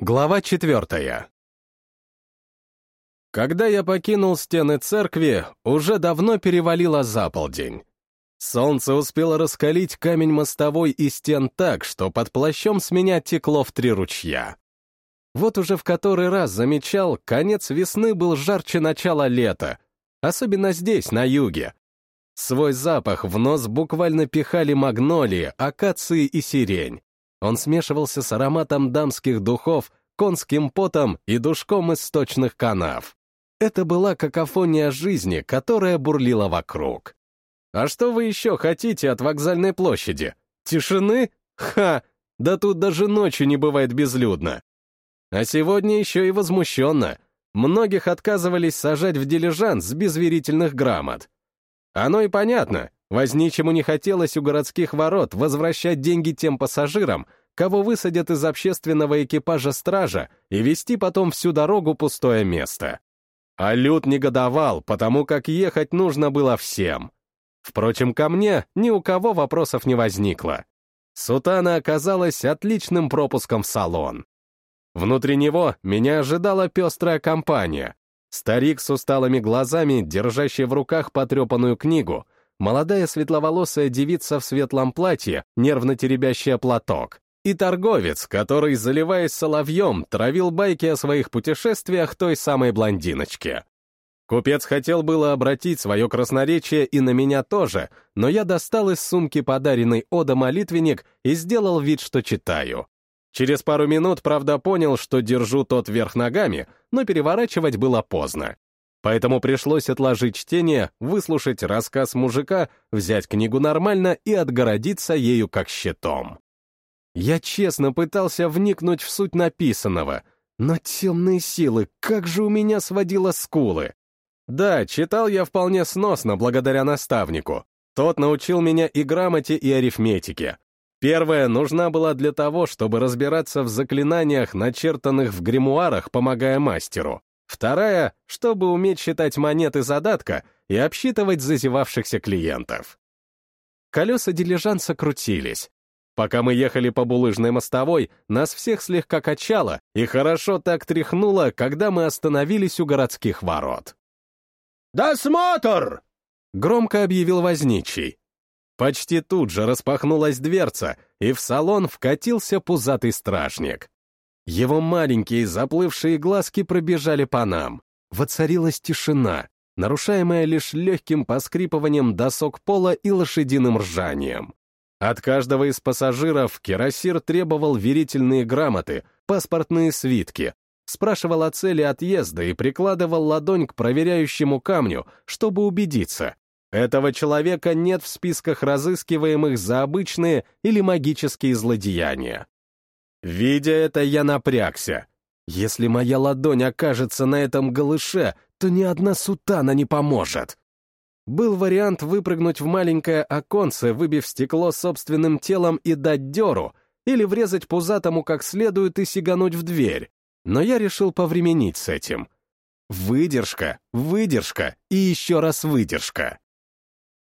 Глава четвертая. Когда я покинул стены церкви, уже давно перевалило за полдень. Солнце успело раскалить камень мостовой и стен так, что под плащом с меня текло в три ручья. Вот уже в который раз замечал, конец весны был жарче начала лета, особенно здесь, на юге. Свой запах в нос буквально пихали магнолии, акации и сирень. Он смешивался с ароматом дамских духов, конским потом и душком из сточных канав. Это была какофония жизни, которая бурлила вокруг. А что вы еще хотите от вокзальной площади? Тишины? Ха! Да тут даже ночью не бывает безлюдно. А сегодня еще и возмущенно. Многих отказывались сажать в дилижанс с безверительных грамот. Оно и понятно. Возничему не хотелось у городских ворот возвращать деньги тем пассажирам, кого высадят из общественного экипажа стража и вести потом всю дорогу пустое место. А Люд негодовал, потому как ехать нужно было всем. Впрочем, ко мне ни у кого вопросов не возникло. Сутана оказалась отличным пропуском в салон. Внутри него меня ожидала пестрая компания. Старик с усталыми глазами, держащий в руках потрепанную книгу, молодая светловолосая девица в светлом платье, нервно теребящая платок, и торговец, который, заливаясь соловьем, травил байки о своих путешествиях той самой блондиночке. Купец хотел было обратить свое красноречие и на меня тоже, но я достал из сумки подаренный Ода молитвенник и сделал вид, что читаю. Через пару минут, правда, понял, что держу тот вверх ногами, но переворачивать было поздно. Поэтому пришлось отложить чтение, выслушать рассказ мужика, взять книгу нормально и отгородиться ею как щитом. Я честно пытался вникнуть в суть написанного, но темные силы, как же у меня сводило скулы. Да, читал я вполне сносно благодаря наставнику. Тот научил меня и грамоте, и арифметике. Первая нужна была для того, чтобы разбираться в заклинаниях, начертанных в гримуарах, помогая мастеру. Вторая — чтобы уметь считать монеты задатка и обсчитывать зазевавшихся клиентов. Колеса дилижанса крутились. Пока мы ехали по булыжной мостовой, нас всех слегка качало и хорошо так тряхнуло, когда мы остановились у городских ворот. «Досмотр!» — громко объявил возничий. Почти тут же распахнулась дверца, и в салон вкатился пузатый стражник. Его маленькие заплывшие глазки пробежали по нам. Воцарилась тишина, нарушаемая лишь легким поскрипыванием досок пола и лошадиным ржанием. От каждого из пассажиров Кирасир требовал верительные грамоты, паспортные свитки, спрашивал о цели отъезда и прикладывал ладонь к проверяющему камню, чтобы убедиться. Этого человека нет в списках разыскиваемых за обычные или магические злодеяния. Видя это, я напрягся. Если моя ладонь окажется на этом голыше, то ни одна сутана не поможет. Был вариант выпрыгнуть в маленькое оконце, выбив стекло собственным телом и дать дёру, или врезать пузатому как следует и сигануть в дверь. Но я решил повременить с этим. Выдержка, выдержка и еще раз выдержка.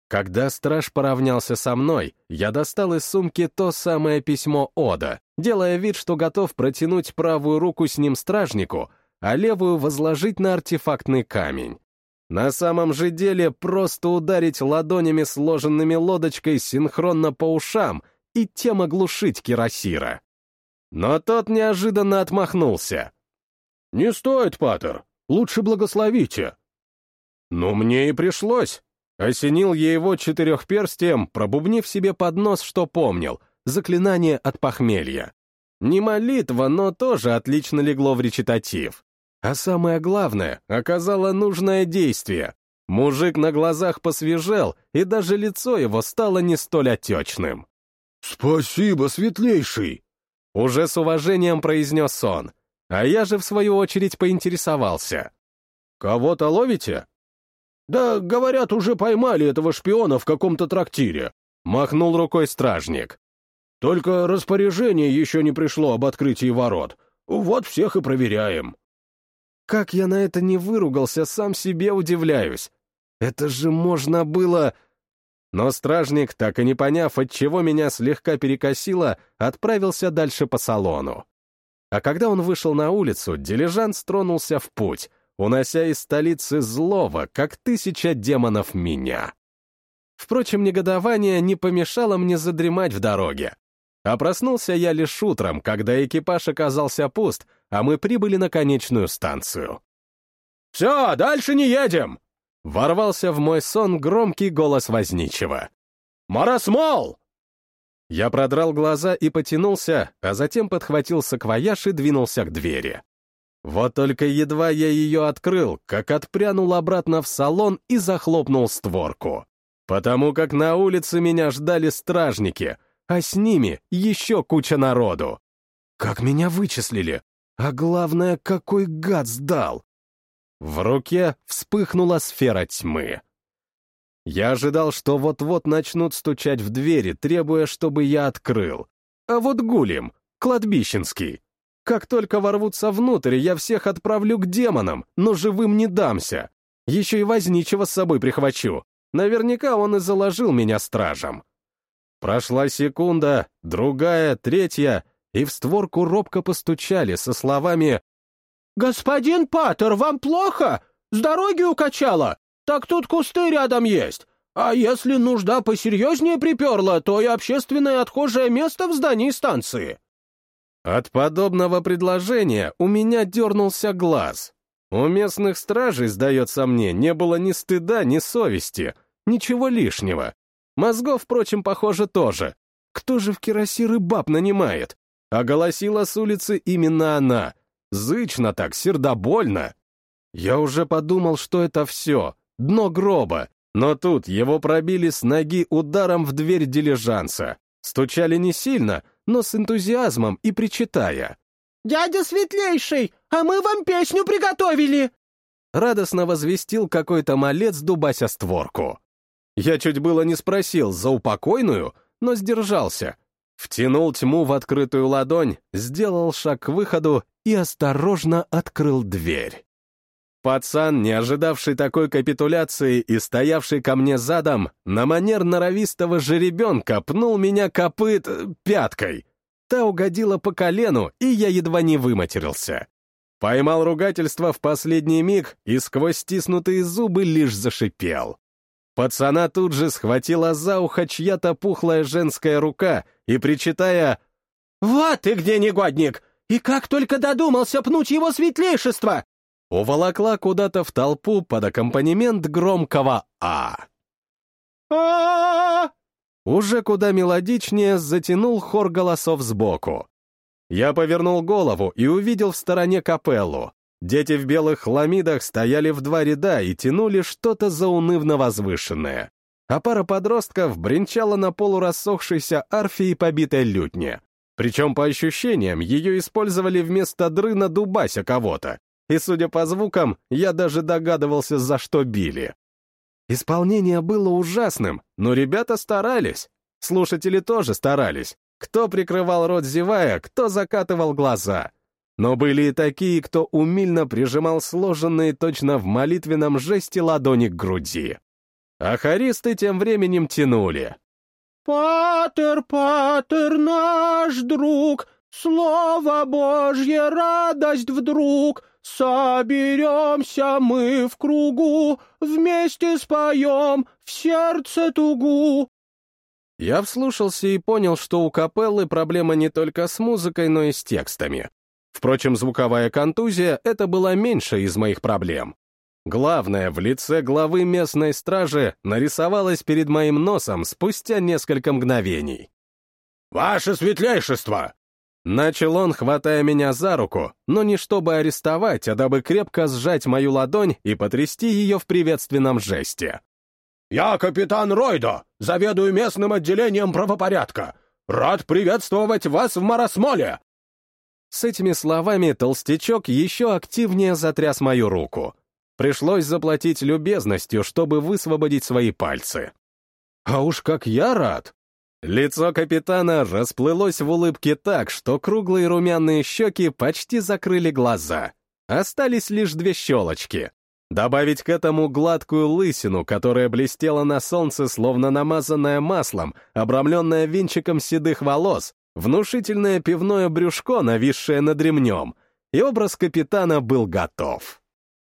Когда страж поравнялся со мной, я достал из сумки то самое письмо Ода, делая вид, что готов протянуть правую руку с ним стражнику, а левую возложить на артефактный камень. На самом же деле просто ударить ладонями, сложенными лодочкой, синхронно по ушам и тем оглушить Кирасира. Но тот неожиданно отмахнулся. «Не стоит, Паттер, лучше благословите». «Ну, мне и пришлось». Осенил я его четырехперстием, пробубнив себе под нос, что помнил, заклинание от похмелья. Не молитва, но тоже отлично легло в речитатив. А самое главное, оказало нужное действие. Мужик на глазах посвежел, и даже лицо его стало не столь отечным. «Спасибо, светлейший!» Уже с уважением произнес он. А я же, в свою очередь, поинтересовался. «Кого-то ловите?» «Да, говорят, уже поймали этого шпиона в каком-то трактире», — махнул рукой стражник. «Только распоряжение еще не пришло об открытии ворот. Вот всех и проверяем». Как я на это не выругался, сам себе удивляюсь. Это же можно было... Но стражник, так и не поняв, от чего меня слегка перекосило, отправился дальше по салону. А когда он вышел на улицу, дилижанс тронулся в путь, унося из столицы злого, как тысяча демонов меня. Впрочем, негодование не помешало мне задремать в дороге. А проснулся я лишь утром, когда экипаж оказался пуст, а мы прибыли на конечную станцию. «Все, дальше не едем!» Ворвался в мой сон громкий голос возничего. «Марасмол!» Я продрал глаза и потянулся, а затем подхватил саквояж и двинулся к двери. Вот только едва я ее открыл, как отпрянул обратно в салон и захлопнул створку. Потому как на улице меня ждали стражники, а с ними еще куча народу. Как меня вычислили? А главное, какой гад сдал! В руке вспыхнула сфера тьмы. Я ожидал, что вот-вот начнут стучать в двери, требуя, чтобы я открыл. А вот гулим, кладбищенский. Как только ворвутся внутрь, я всех отправлю к демонам, но живым не дамся. Еще и возничего с собой прихвачу. Наверняка он и заложил меня стражем. Прошла секунда, другая, третья, и в створку робко постучали со словами «Господин Паттер, вам плохо? С дороги укачало? Так тут кусты рядом есть. А если нужда посерьезнее приперла, то и общественное отхожее место в здании станции». От подобного предложения у меня дернулся глаз. У местных стражей, сдается мне, не было ни стыда, ни совести, ничего лишнего. Мозгов, впрочем, похоже, тоже. Кто же в кирасиры баб нанимает? А голосила с улицы именно она. Зычно так, сердобольно. Я уже подумал, что это все, дно гроба, но тут его пробили с ноги ударом в дверь дилижанса. Стучали не сильно, но с энтузиазмом и причитая. «Дядя Светлейший, а мы вам песню приготовили!» Радостно возвестил какой-то малец, дубася створку. Я чуть было не спросил, за упокойную, но сдержался. Втянул тьму в открытую ладонь, сделал шаг к выходу и осторожно открыл дверь. Пацан, не ожидавший такой капитуляции и стоявший ко мне задом, на манер норовистого жеребенка пнул меня копыт э, пяткой. Та угодила по колену, и я едва не выматерился. Поймал ругательство в последний миг и сквозь стиснутые зубы лишь зашипел. Пацана тут же схватила за ухо чья-то пухлая женская рука и, причитая «Вот ты где, негодник! И как только додумался пнуть его светлейшество! Уволокла куда-то в толпу под аккомпанемент громкого «А». а Уже куда мелодичнее затянул хор голосов сбоку. Я повернул голову и увидел в стороне капеллу. Дети в белых хламидах стояли в два ряда и тянули что-то заунывно возвышенное. А пара подростков бренчала на полурассохшейся арфе и побитой лютне. Причем, по ощущениям, ее использовали вместо дрына дубася кого-то, и, судя по звукам, я даже догадывался, за что били. Исполнение было ужасным, но ребята старались. Слушатели тоже старались. Кто прикрывал рот зевая, кто закатывал глаза. Но были и такие, кто умильно прижимал сложенные точно в молитвенном жесте ладони к груди. А хористы тем временем тянули. «Патер, патер, наш друг, слово Божье, радость вдруг, Соберемся мы в кругу, вместе споем в сердце тугу. Я вслушался и понял, что у капеллы проблема не только с музыкой, но и с текстами. Впрочем, звуковая контузия — это была меньше из моих проблем. Главное, в лице главы местной стражи нарисовалось перед моим носом спустя несколько мгновений. «Ваше светлейшество! Начал он, хватая меня за руку, но не чтобы арестовать, а дабы крепко сжать мою ладонь и потрясти ее в приветственном жесте. «Я капитан Ройдо, заведую местным отделением правопорядка. Рад приветствовать вас в Марасмоле!» С этими словами толстячок еще активнее затряс мою руку. Пришлось заплатить любезностью, чтобы высвободить свои пальцы. А уж как я рад! Лицо капитана расплылось в улыбке так, что круглые румяные щеки почти закрыли глаза. Остались лишь две щелочки. Добавить к этому гладкую лысину, которая блестела на солнце, словно намазанная маслом, обрамленная венчиком седых волос, внушительное пивное брюшко, нависшее над ремнем, и образ капитана был готов.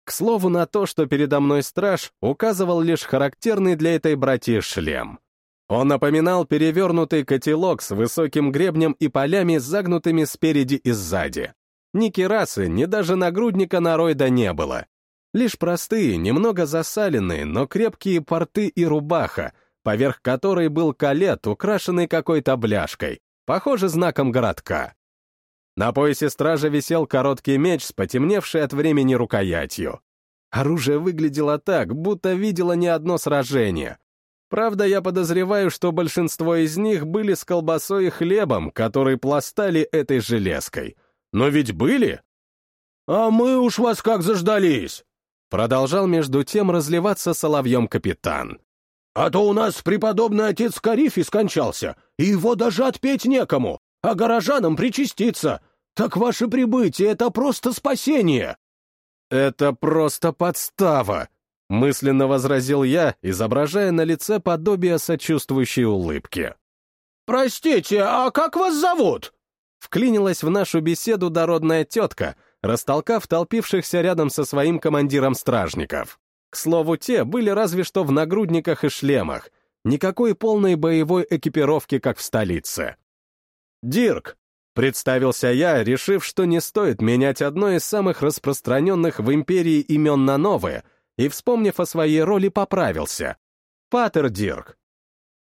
К слову, на то, что передо мной страж, указывал лишь характерный для этой братьи шлем. Он напоминал перевернутый котелок с высоким гребнем и полями, загнутыми спереди и сзади. Ни керасы, ни даже нагрудника на Ройда не было. Лишь простые, немного засаленные, но крепкие порты и рубаха, поверх которой был калет, украшенный какой-то бляшкой, похоже, знаком городка. На поясе стража висел короткий меч с потемневшей от времени рукоятью. Оружие выглядело так, будто видело не одно сражение. Правда, я подозреваю, что большинство из них были с колбасой и хлебом, которые пластали этой железкой. Но ведь были? «А мы уж вас как заждались!» Продолжал между тем разливаться соловьем капитан. «А то у нас преподобный отец Карифи скончался, и его даже отпеть некому, а горожанам причаститься. Так ваше прибытие — это просто спасение!» «Это просто подстава!» — мысленно возразил я, изображая на лице подобие сочувствующей улыбки. «Простите, а как вас зовут?» Вклинилась в нашу беседу дородная тетка, растолкав толпившихся рядом со своим командиром стражников. К слову, те были разве что в нагрудниках и шлемах, никакой полной боевой экипировки, как в столице. «Дирк», Представился я, решив, что не стоит менять одно из самых распространенных в империи имен на новое, и, вспомнив о своей роли, поправился. Патер Дирк.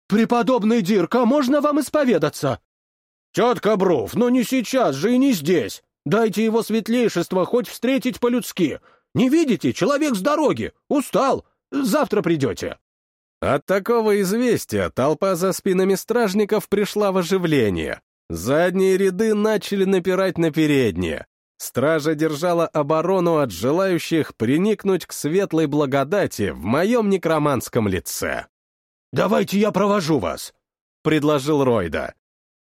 «Преподобный Дирк, а можно вам исповедаться?» «Тетка Бруф, но не сейчас же и не здесь. Дайте его светлейшество хоть встретить по-людски. Не видите, человек с дороги, устал. Завтра придете». От такого известия толпа за спинами стражников пришла в оживление. Задние ряды начали напирать на передние. Стража держала оборону от желающих приникнуть к светлой благодати в моем некроманском лице. «Давайте я провожу вас», — предложил Ройда.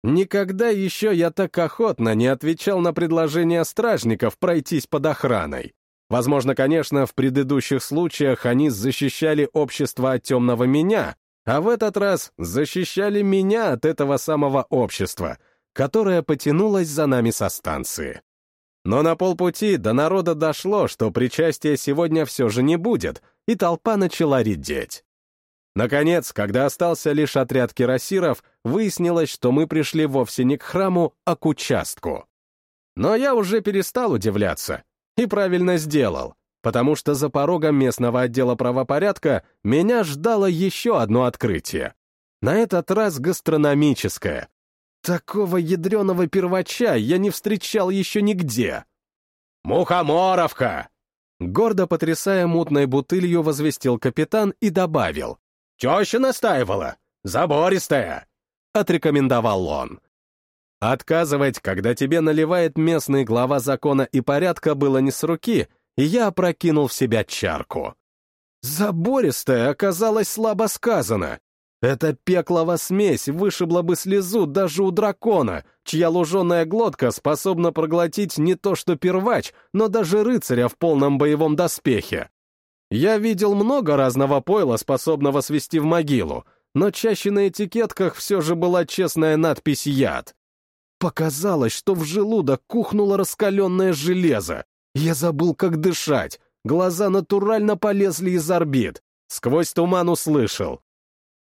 Никогда еще я так охотно не отвечал на предложения стражников пройтись под охраной. Возможно, конечно, в предыдущих случаях они защищали общество от темного меня, а в этот раз защищали меня от этого самого общества, которая потянулась за нами со станции. Но на полпути до народа дошло, что причастия сегодня все же не будет, и толпа начала редеть. Наконец, когда остался лишь отряд кирасиров, выяснилось, что мы пришли вовсе не к храму, а к участку. Но я уже перестал удивляться. И правильно сделал, потому что за порогом местного отдела правопорядка меня ждало еще одно открытие. На этот раз гастрономическое, Такого ядреного первача я не встречал еще нигде. «Мухоморовка!» Гордо потрясая мутной бутылью, возвестил капитан и добавил. «Теща настаивала! Забористая!» — отрекомендовал он. Отказывать, когда тебе наливает местный глава закона и порядка, было не с руки, и я опрокинул в себя чарку. Забористая оказалось слабо сказано. Эта пеклова смесь вышибла бы слезу даже у дракона, чья луженая глотка способна проглотить не то что первач, но даже рыцаря в полном боевом доспехе. Я видел много разного пойла, способного свести в могилу, но чаще на этикетках все же была честная надпись «Яд». Показалось, что в желудок кухнуло раскаленное железо. Я забыл, как дышать. Глаза натурально полезли из орбит. Сквозь туман услышал.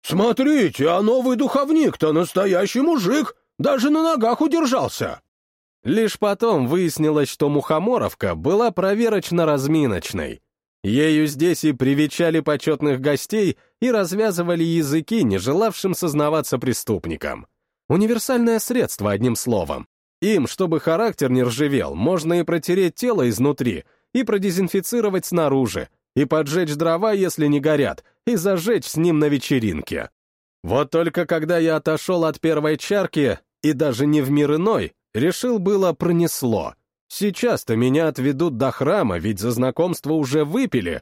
«Смотрите, а новый духовник-то настоящий мужик, даже на ногах удержался!» Лишь потом выяснилось, что Мухоморовка была проверочно-разминочной. Ею здесь и привечали почетных гостей и развязывали языки, не желавшим сознаваться преступникам. Универсальное средство, одним словом. Им, чтобы характер не ржавел, можно и протереть тело изнутри, и продезинфицировать снаружи, и поджечь дрова, если не горят, и зажечь с ним на вечеринке. Вот только когда я отошел от первой чарки, и даже не в мир иной, решил было пронесло. Сейчас-то меня отведут до храма, ведь за знакомство уже выпили.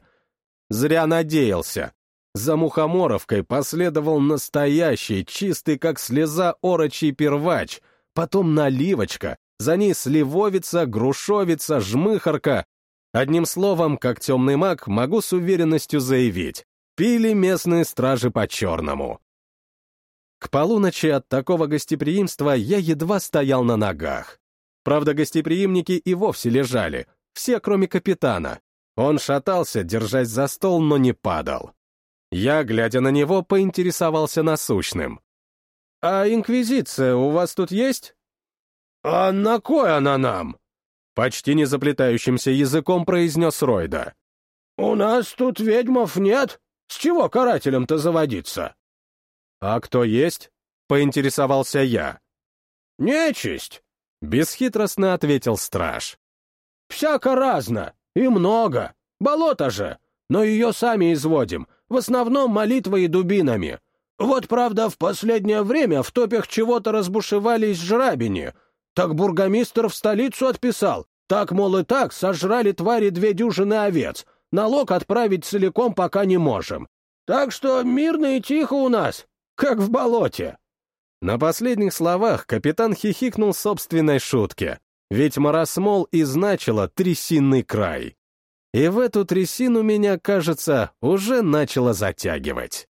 Зря надеялся. За мухоморовкой последовал настоящий, чистый как слеза орочий первач, потом наливочка, за ней сливовица, грушовица, жмыхарка, Одним словом, как темный маг, могу с уверенностью заявить, пили местные стражи по-черному. К полуночи от такого гостеприимства я едва стоял на ногах. Правда, гостеприимники и вовсе лежали, все, кроме капитана. Он шатался, держась за стол, но не падал. Я, глядя на него, поинтересовался насущным. «А инквизиция у вас тут есть?» «А на кой она нам?» Почти не заплетающимся языком произнес Ройда. «У нас тут ведьмов нет. С чего карателем-то заводиться?» «А кто есть?» — поинтересовался я. «Нечисть», — бесхитростно ответил страж. «Всяко разно, и много. Болото же, но ее сами изводим, в основном молитвой и дубинами. Вот, правда, в последнее время в топях чего-то разбушевались жрабини. Так бургомистр в столицу отписал. Так, мол, и так сожрали твари две дюжины овец. Налог отправить целиком пока не можем. Так что мирно и тихо у нас, как в болоте». На последних словах капитан хихикнул собственной шутке, ведь Марасмол и значило «трясинный край». И в эту трясину меня, кажется, уже начало затягивать.